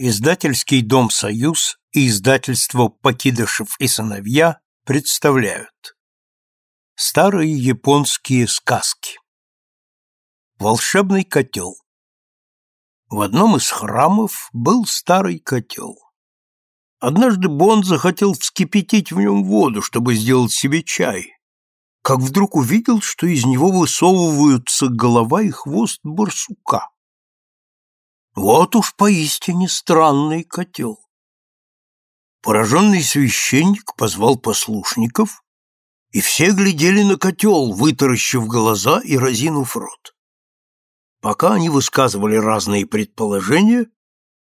Издательский дом «Союз» и издательство «Покидышев и сыновья» представляют Старые японские сказки Волшебный котел В одном из храмов был старый котел. Однажды Бон захотел вскипятить в нем воду, чтобы сделать себе чай, как вдруг увидел, что из него высовываются голова и хвост барсука. Вот уж поистине странный котел. Пораженный священник позвал послушников, и все глядели на котел, вытаращив глаза и разинув рот. Пока они высказывали разные предположения,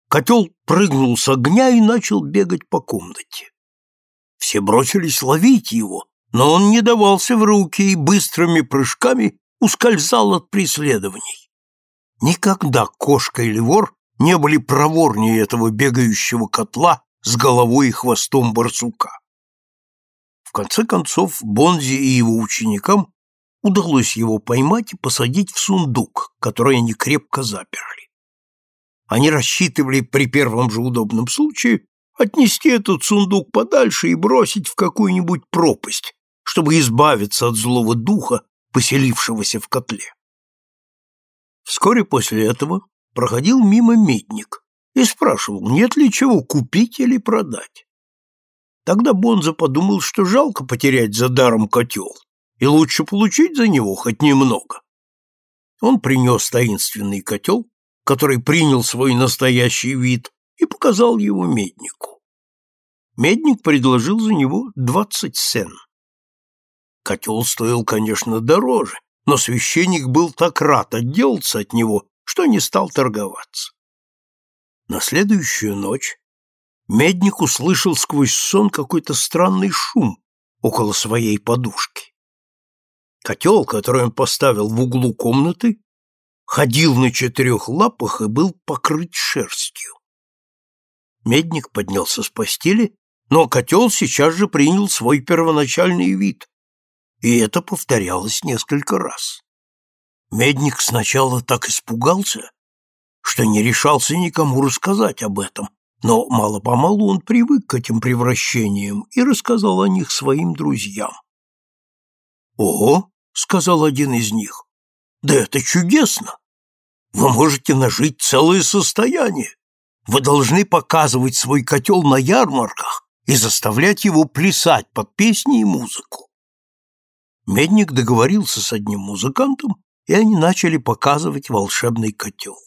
котел прыгнул с огня и начал бегать по комнате. Все бросились ловить его, но он не давался в руки и быстрыми прыжками ускользал от преследований. Никогда кошка или вор не были проворнее этого бегающего котла с головой и хвостом барсука. В конце концов, Бонзи и его ученикам удалось его поймать и посадить в сундук, который они крепко заперли. Они рассчитывали при первом же удобном случае отнести этот сундук подальше и бросить в какую-нибудь пропасть, чтобы избавиться от злого духа, поселившегося в котле. Вскоре после этого проходил мимо медник и спрашивал, нет ли чего купить или продать. Тогда Бонза подумал, что жалко потерять за даром котел, и лучше получить за него хоть немного. Он принес таинственный котел, который принял свой настоящий вид, и показал его меднику. Медник предложил за него двадцать сен. Котел стоил, конечно, дороже, но священник был так рад отделаться от него, что не стал торговаться. На следующую ночь Медник услышал сквозь сон какой-то странный шум около своей подушки. Котел, который он поставил в углу комнаты, ходил на четырех лапах и был покрыт шерстью. Медник поднялся с постели, но котел сейчас же принял свой первоначальный вид, и это повторялось несколько раз. Медник сначала так испугался, что не решался никому рассказать об этом, но мало-помалу он привык к этим превращениям и рассказал о них своим друзьям. «Ого!» — сказал один из них. «Да это чудесно! Вы можете нажить целое состояние. Вы должны показывать свой котел на ярмарках и заставлять его плясать под песни и музыку. Медник договорился с одним музыкантом, и они начали показывать волшебный котел.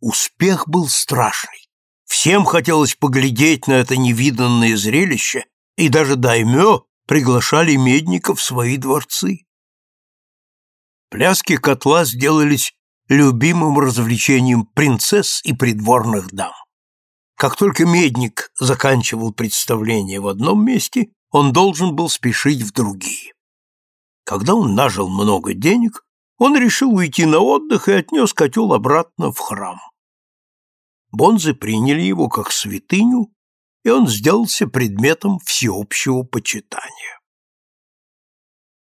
Успех был страшный. Всем хотелось поглядеть на это невиданное зрелище, и даже даймё приглашали медника в свои дворцы. Пляски котла сделались любимым развлечением принцесс и придворных дам. Как только медник заканчивал представление в одном месте, он должен был спешить в другие. Когда он нажил много денег, он решил уйти на отдых и отнес котел обратно в храм. Бонзы приняли его как святыню, и он сделался предметом всеобщего почитания.